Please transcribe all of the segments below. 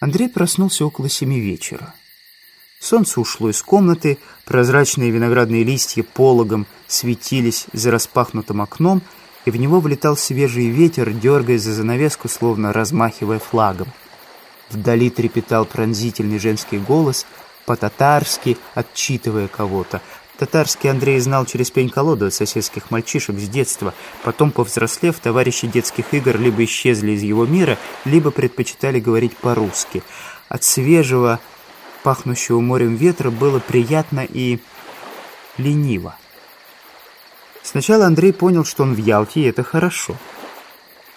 Андрей проснулся около семи вечера. Солнце ушло из комнаты, прозрачные виноградные листья пологом светились за распахнутым окном, и в него влетал свежий ветер, дергая за занавеску, словно размахивая флагом. Вдали трепетал пронзительный женский голос, по-татарски отчитывая кого-то. Татарский Андрей знал через пень-колоду от соседских мальчишек с детства. Потом, повзрослев, товарищи детских игр либо исчезли из его мира, либо предпочитали говорить по-русски. От свежего, пахнущего морем ветра было приятно и лениво. Сначала Андрей понял, что он в Ялте, и это хорошо.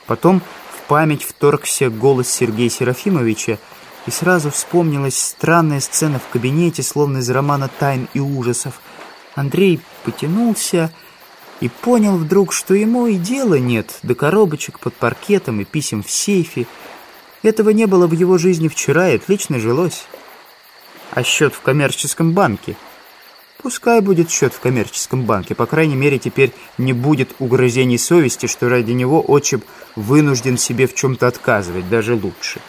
Потом в память вторгся голос Сергея Серафимовича, и сразу вспомнилась странная сцена в кабинете, словно из романа «Тайн и ужасов». Андрей потянулся и понял вдруг, что ему и дела нет до коробочек под паркетом и писем в сейфе. Этого не было в его жизни вчера и отлично жилось. А счет в коммерческом банке — Пускай будет счет в коммерческом банке. По крайней мере, теперь не будет угрызений совести, что ради него отчим вынужден себе в чем-то отказывать, даже лучше.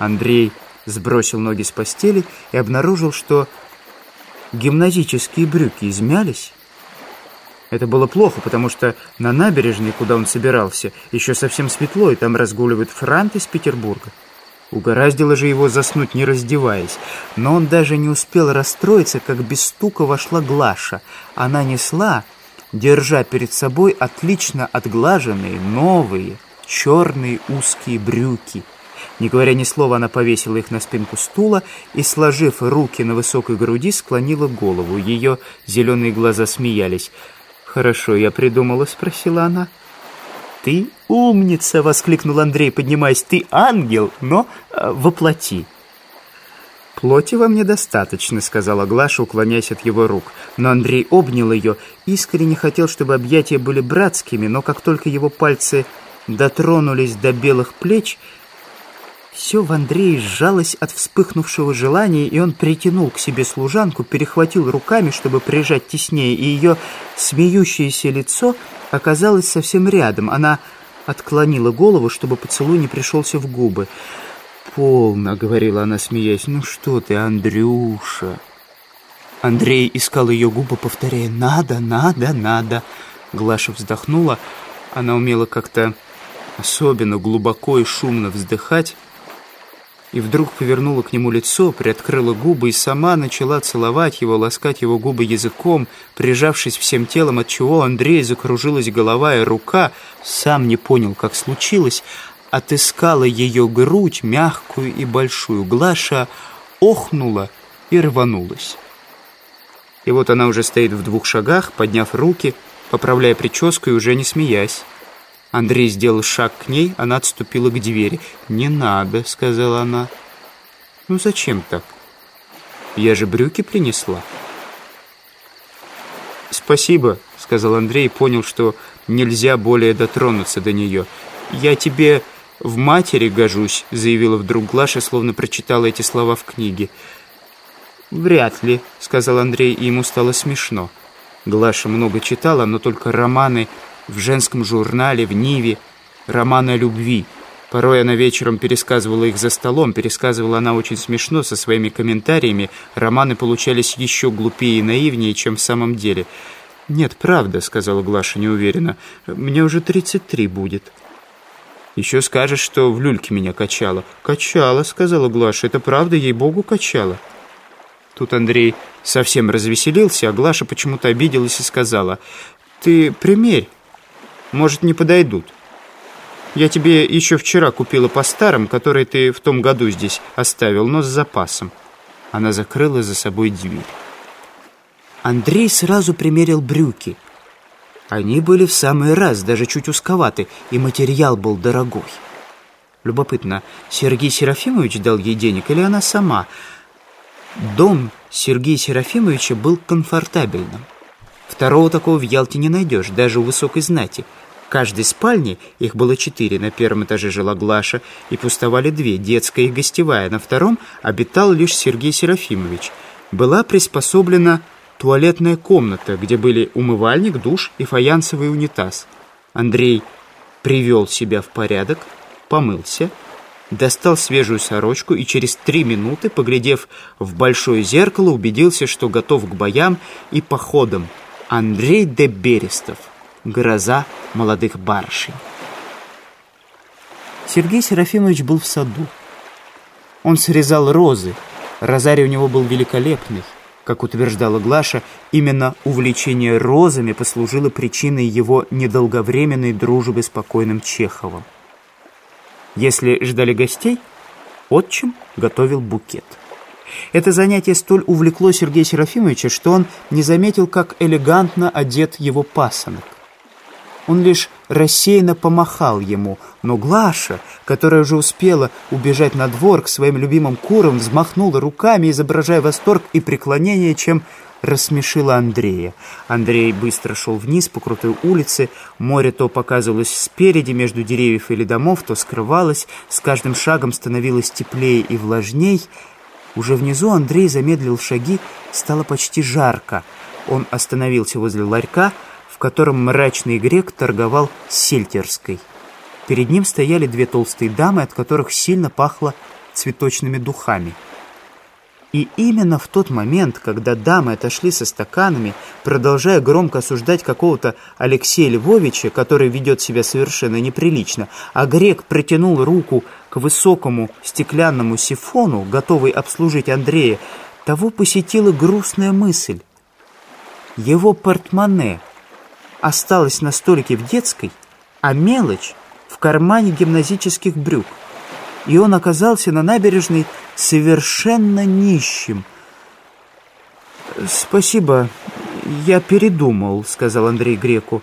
Андрей сбросил ноги с постели и обнаружил, что гимназические брюки измялись. Это было плохо, потому что на набережной, куда он собирался, еще совсем светло, и там разгуливает франт из Петербурга. Угораздило же его заснуть, не раздеваясь. Но он даже не успел расстроиться, как без стука вошла Глаша. Она несла, держа перед собой отлично отглаженные, новые, черные узкие брюки. Не говоря ни слова, она повесила их на спинку стула и, сложив руки на высокой груди, склонила голову. Ее зеленые глаза смеялись. «Хорошо, я придумала», — спросила она. «Ты умница!» — воскликнул Андрей, поднимаясь. «Ты ангел, но э, воплоти!» «Плоти вам недостаточно», — сказала Глаша, уклоняясь от его рук. Но Андрей обнял ее, искренне хотел, чтобы объятия были братскими, но как только его пальцы дотронулись до белых плеч, все в Андрее сжалось от вспыхнувшего желания, и он притянул к себе служанку, перехватил руками, чтобы прижать теснее, и ее смеющееся лицо оказалось совсем рядом. Она отклонила голову, чтобы поцелуй не пришелся в губы. «Полно», — говорила она, смеясь, — «ну что ты, Андрюша?» Андрей искал ее губы, повторяя «надо, надо, надо». Глаша вздохнула. Она умела как-то особенно глубоко и шумно вздыхать, и вдруг повернула к нему лицо, приоткрыла губы и сама начала целовать его, ласкать его губы языком, прижавшись всем телом, от чего Андрей закружилась голова и рука, сам не понял, как случилось, отыскала ее грудь, мягкую и большую. Глаша охнула и рванулась. И вот она уже стоит в двух шагах, подняв руки, поправляя прическу и уже не смеясь. Андрей сделал шаг к ней, она отступила к двери. «Не надо», — сказала она. «Ну зачем так? Я же брюки принесла». «Спасибо», — сказал Андрей понял, что нельзя более дотронуться до нее. «Я тебе в матери гожусь», — заявила вдруг Глаша, словно прочитала эти слова в книге. «Вряд ли», — сказал Андрей, и ему стало смешно. Глаша много читала, но только романы в женском журнале, в Ниве, романы о любви. Порой она вечером пересказывала их за столом, пересказывала она очень смешно, со своими комментариями. Романы получались еще глупее и наивнее, чем в самом деле. «Нет, правда», — сказала Глаша неуверенно, — «мне уже 33 будет». «Еще скажешь, что в люльке меня качала». «Качала», — сказала Глаша, — «это правда, ей-богу, качала». Тут Андрей совсем развеселился, а Глаша почему-то обиделась и сказала, «Ты примерь, может, не подойдут. Я тебе еще вчера купила по старым, которые ты в том году здесь оставил, но с запасом». Она закрыла за собой дверь. Андрей сразу примерил брюки. Они были в самый раз, даже чуть узковаты, и материал был дорогой. Любопытно, Сергей Серафимович дал ей денег или она сама? Дом Сергея Серафимовича был комфортабельным. Второго такого в Ялте не найдешь, даже у высокой знати. Каждой спальне, их было четыре, на первом этаже жила Глаша, и пустовали две, детская и гостевая. На втором обитал лишь Сергей Серафимович. Была приспособлена туалетная комната, где были умывальник, душ и фаянсовый унитаз. Андрей привел себя в порядок, помылся достал свежую сорочку и через три минуты, поглядев в большое зеркало, убедился, что готов к боям и походам. Андрей де Берестов. Гроза молодых барышень. Сергей Серафимович был в саду. Он срезал розы. Розарий у него был великолепный. Как утверждала Глаша, именно увлечение розами послужило причиной его недолговременной дружбы с покойным Чеховым. Если ждали гостей, отчим готовил букет. Это занятие столь увлекло Сергея Серафимовича, что он не заметил, как элегантно одет его пасынок. Он лишь рассеянно помахал ему, но Глаша, которая уже успела убежать на двор к своим любимым курам, взмахнула руками, изображая восторг и преклонение, чем рассмешила Андрея. Андрей быстро шел вниз по крутой улице, море то показывалось спереди, между деревьев или домов, то скрывалось, с каждым шагом становилось теплее и влажней. Уже внизу Андрей замедлил шаги, стало почти жарко. Он остановился возле ларька, в котором мрачный грек торговал сельтерской. Перед ним стояли две толстые дамы, от которых сильно пахло цветочными духами. И именно в тот момент, когда дамы отошли со стаканами, продолжая громко осуждать какого-то Алексея Львовича, который ведет себя совершенно неприлично, а грек протянул руку к высокому стеклянному сифону, готовый обслужить Андрея, того посетила грустная мысль. Его портмоне осталось на столике в детской, а мелочь в кармане гимназических брюк. И он оказался на набережной совершенно нищим. «Спасибо, я передумал», — сказал Андрей Греку.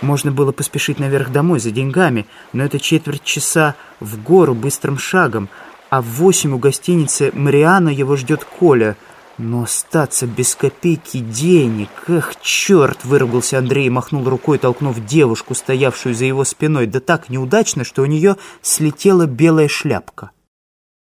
Можно было поспешить наверх домой за деньгами, но это четверть часа в гору быстрым шагом, а в восемь у гостиницы «Мариана» его ждет Коля — но остаться без копейки денег... Эх, черт! Выругался Андрей и махнул рукой, толкнув девушку, стоявшую за его спиной, да так неудачно, что у нее слетела белая шляпка.